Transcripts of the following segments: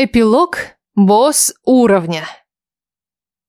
Эпилог «Босс уровня».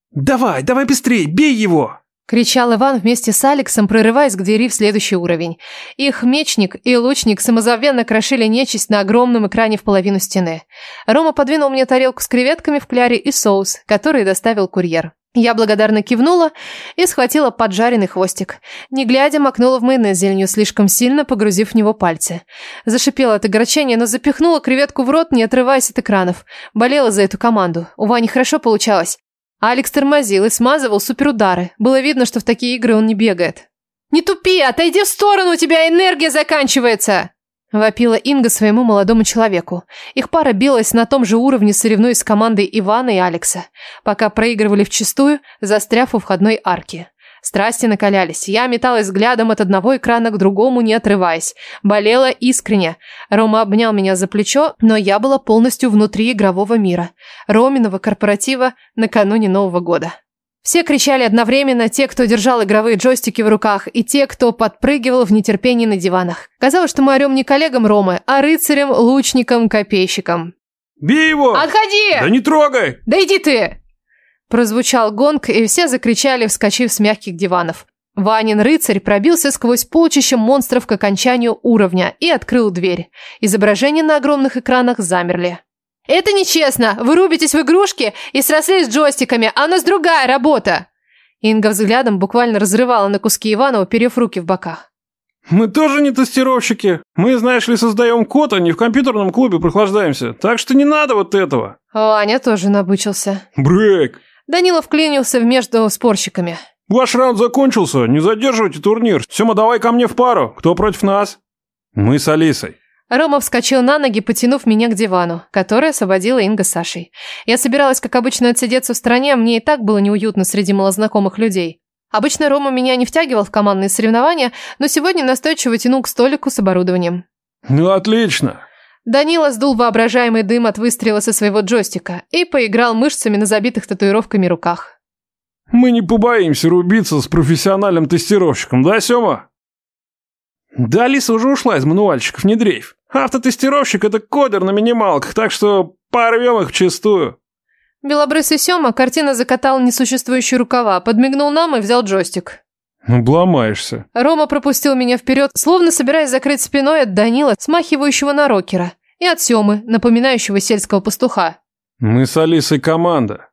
«Давай, давай быстрей, бей его!» Кричал Иван вместе с Алексом, прорываясь к двери в следующий уровень. Их мечник и лучник самозабвенно крошили нечисть на огромном экране в половину стены. Рома подвинул мне тарелку с креветками в кляре и соус, который доставил курьер. Я благодарно кивнула и схватила поджаренный хвостик. Не глядя, макнула в майонез зеленью, слишком сильно погрузив в него пальцы. Зашипела от огорчения, но запихнула креветку в рот, не отрываясь от экранов. Болела за эту команду. У Вани хорошо получалось. Алекс тормозил и смазывал суперудары. Было видно, что в такие игры он не бегает. «Не тупи! Отойди в сторону, у тебя энергия заканчивается!» Вопила Инга своему молодому человеку. Их пара билась на том же уровне, соревнуясь с командой Ивана и Алекса, пока проигрывали вчистую, застряв у входной арки. Страсти накалялись. Я металась взглядом от одного экрана к другому, не отрываясь. Болела искренне. Рома обнял меня за плечо, но я была полностью внутри игрового мира. Роминого корпоратива накануне Нового года. Все кричали одновременно, те, кто держал игровые джойстики в руках, и те, кто подпрыгивал в нетерпении на диванах. Казалось, что мы орем не коллегам Ромы, а рыцарем, лучником, копейщиком. «Бей его!» «Отходи!» «Да не трогай!» «Да иди ты!» Прозвучал гонг, и все закричали, вскочив с мягких диванов. Ванин рыцарь пробился сквозь полчища монстров к окончанию уровня и открыл дверь. Изображения на огромных экранах замерли. «Это нечестно! Вы рубитесь в игрушки и срослись с джойстиками, а у нас другая работа!» Инга взглядом буквально разрывала на куски Ивана, уперев руки в боках. «Мы тоже не тестировщики. Мы, знаешь ли, создаем код, а не в компьютерном клубе прохлаждаемся. Так что не надо вот этого». Ваня тоже набычился. «Брейк!» Данила вклинился в между спорщиками. «Ваш раунд закончился. Не задерживайте турнир. Сема, давай ко мне в пару. Кто против нас?» «Мы с Алисой». Рома вскочил на ноги, потянув меня к дивану, который освободила Инга с Сашей. Я собиралась, как обычно, отсидеться в стороне, мне и так было неуютно среди малознакомых людей. Обычно Рома меня не втягивал в командные соревнования, но сегодня настойчиво тянул к столику с оборудованием. «Ну, отлично!» Данила сдул воображаемый дым от выстрела со своего джойстика и поиграл мышцами на забитых татуировками руках. «Мы не побоимся рубиться с профессиональным тестировщиком, да, Сема?» «Да, Алиса уже ушла из мануальщиков, не дрейф. Автотестировщик – это кодер на минималках, так что порвем их вчистую». Белобрысый Сёма картина закатал несуществующие рукава, подмигнул нам и взял джойстик. «Обломаешься». Рома пропустил меня вперед, словно собираясь закрыть спиной от Данила, смахивающего на рокера, и от Сёмы, напоминающего сельского пастуха. «Мы с Алисой команда».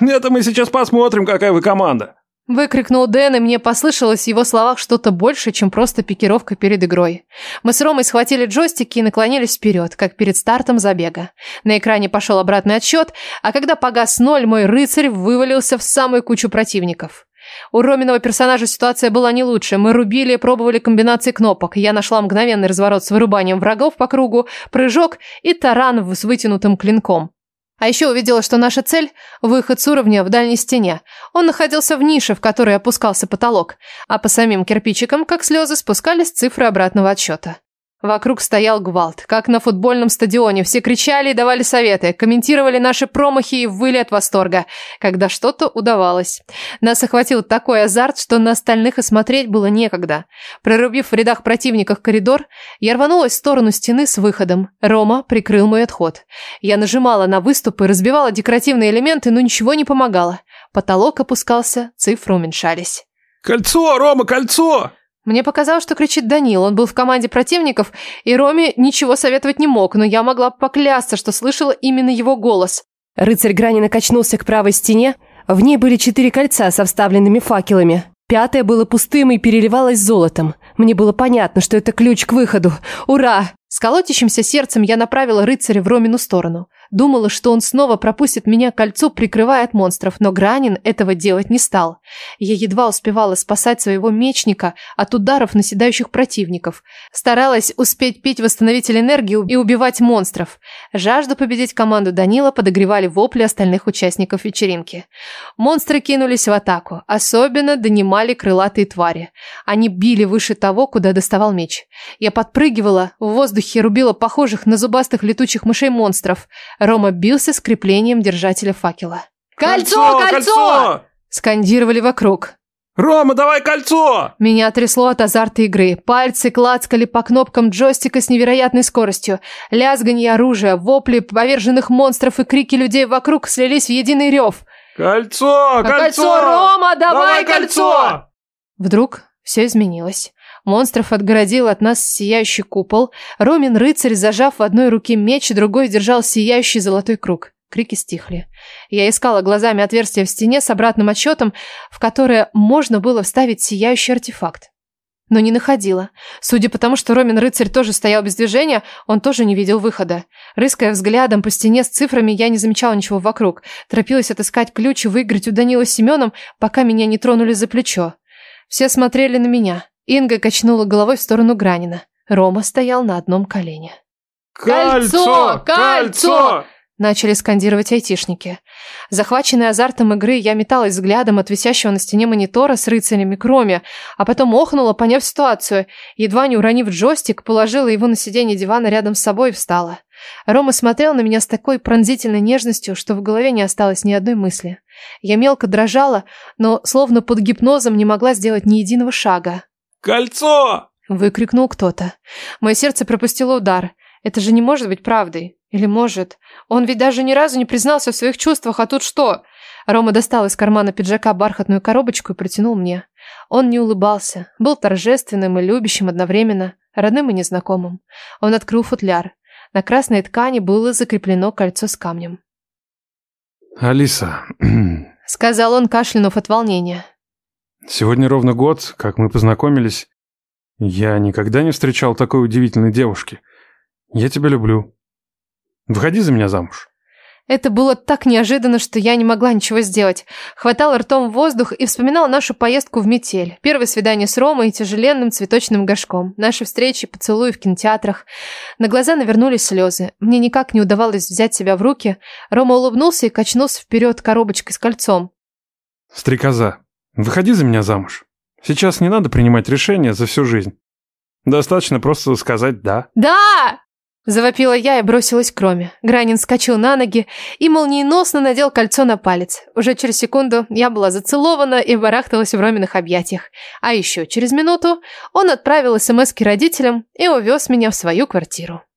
«Это мы сейчас посмотрим, какая вы команда». Выкрикнул Дэн, и мне послышалось в его словах что-то больше, чем просто пикировка перед игрой. Мы с Ромой схватили джойстики и наклонились вперед, как перед стартом забега. На экране пошел обратный отсчет, а когда погас ноль, мой рыцарь вывалился в самую кучу противников. У Роминого персонажа ситуация была не лучше. Мы рубили и пробовали комбинации кнопок. Я нашла мгновенный разворот с вырубанием врагов по кругу, прыжок и таран с вытянутым клинком. А еще увидела, что наша цель – выход с уровня в дальней стене. Он находился в нише, в которой опускался потолок, а по самим кирпичикам, как слезы, спускались цифры обратного отсчета. Вокруг стоял гвалт, как на футбольном стадионе. Все кричали и давали советы, комментировали наши промахи и выли от восторга, когда что-то удавалось. Нас охватил такой азарт, что на остальных и смотреть было некогда. Прорубив в рядах противников коридор, я рванулась в сторону стены с выходом. Рома прикрыл мой отход. Я нажимала на выступы, разбивала декоративные элементы, но ничего не помогало. Потолок опускался, цифры уменьшались. «Кольцо, Рома, кольцо!» Мне показалось, что кричит Данил. Он был в команде противников, и Роме ничего советовать не мог, но я могла поклясться, что слышала именно его голос. Рыцарь Грани накачнулся к правой стене. В ней были четыре кольца со вставленными факелами. Пятое было пустым и переливалось золотом. Мне было понятно, что это ключ к выходу. Ура! С колотящимся сердцем я направила рыцаря в Ромину сторону. Думала, что он снова пропустит меня кольцо, прикрывая от монстров, но Гранин этого делать не стал. Я едва успевала спасать своего мечника от ударов наседающих противников. Старалась успеть пить восстановитель энергии и убивать монстров. Жажду победить команду Данила подогревали вопли остальных участников вечеринки. Монстры кинулись в атаку. Особенно донимали крылатые твари. Они били выше того, куда доставал меч. Я подпрыгивала, в воздухе рубила похожих на зубастых летучих мышей монстров. Рома бился с креплением держателя факела. «Кольцо, кольцо!», Скандировали вокруг. Рома, давай кольцо! Меня трясло от азарта игры. Пальцы клацкали по кнопкам джойстика с невероятной скоростью. Лязганье оружия, вопли поверженных монстров и крики людей вокруг слились в единый рев. Кольцо, кольцо! кольцо, Рома, давай, Давай кольцо! Вдруг все изменилось. Монстров отгородил от нас сияющий купол. Ромин рыцарь, зажав в одной руке меч, другой держал сияющий золотой круг. Крики стихли. Я искала глазами отверстие в стене с обратным отсчетом, в которое можно было вставить сияющий артефакт. Но не находила. Судя по тому, что Ромин рыцарь тоже стоял без движения, он тоже не видел выхода. Рыская взглядом по стене с цифрами, я не замечала ничего вокруг. Торопилась отыскать ключ и выиграть у Данила Семеном, пока меня не тронули за плечо. Все смотрели на меня. Инга качнула головой в сторону Гранина. Рома стоял на одном колене. Кольцо! Кольцо! Начали скандировать айтишники. Захваченная азартом игры, я металась взглядом от висящего на стене монитора с рыцарями к Роме, а потом охнула, поняв ситуацию. Едва не уронив джойстик, положила его на сиденье дивана рядом с собой и встала. Рома смотрел на меня с такой пронзительной нежностью, что в голове не осталось ни одной мысли. Я мелко дрожала, но словно под гипнозом не могла сделать ни единого шага. Кольцо! Выкрикнул кто-то. Мое сердце пропустило удар. Это же не может быть правдой. Или может? Он ведь даже ни разу не признался в своих чувствах, а тут что? Рома достал из кармана пиджака бархатную коробочку и протянул мне. Он не улыбался, был торжественным и любящим одновременно, родным и незнакомым. Он открыл футляр. На красной ткани было закреплено кольцо с камнем. Алиса, Сказал он, кашлянув от волнения. Сегодня ровно год, как мы познакомились. Я никогда не встречал такой удивительной девушки. Я тебя люблю. Выходи за меня замуж. Это было так неожиданно, что я не могла ничего сделать. Хватала ртом воздух и вспоминала нашу поездку в метель. Первое свидание с Ромой и тяжеленным цветочным горшком. Наши встречи, поцелуи в кинотеатрах. На глаза навернулись слезы. Мне никак не удавалось взять себя в руки. Рома улыбнулся и качнулся вперед коробочкой с кольцом. Стрекоза, выходи за меня замуж. Сейчас не надо принимать решения за всю жизнь. Достаточно просто сказать «да». «Да!» Завопила я и бросилась к Роме. Гранин скачал на ноги и молниеносно надел кольцо на палец. Уже через секунду я была зацелована и барахталась в Роминых объятиях. А еще через минуту он отправил смс родителям и увез меня в свою квартиру.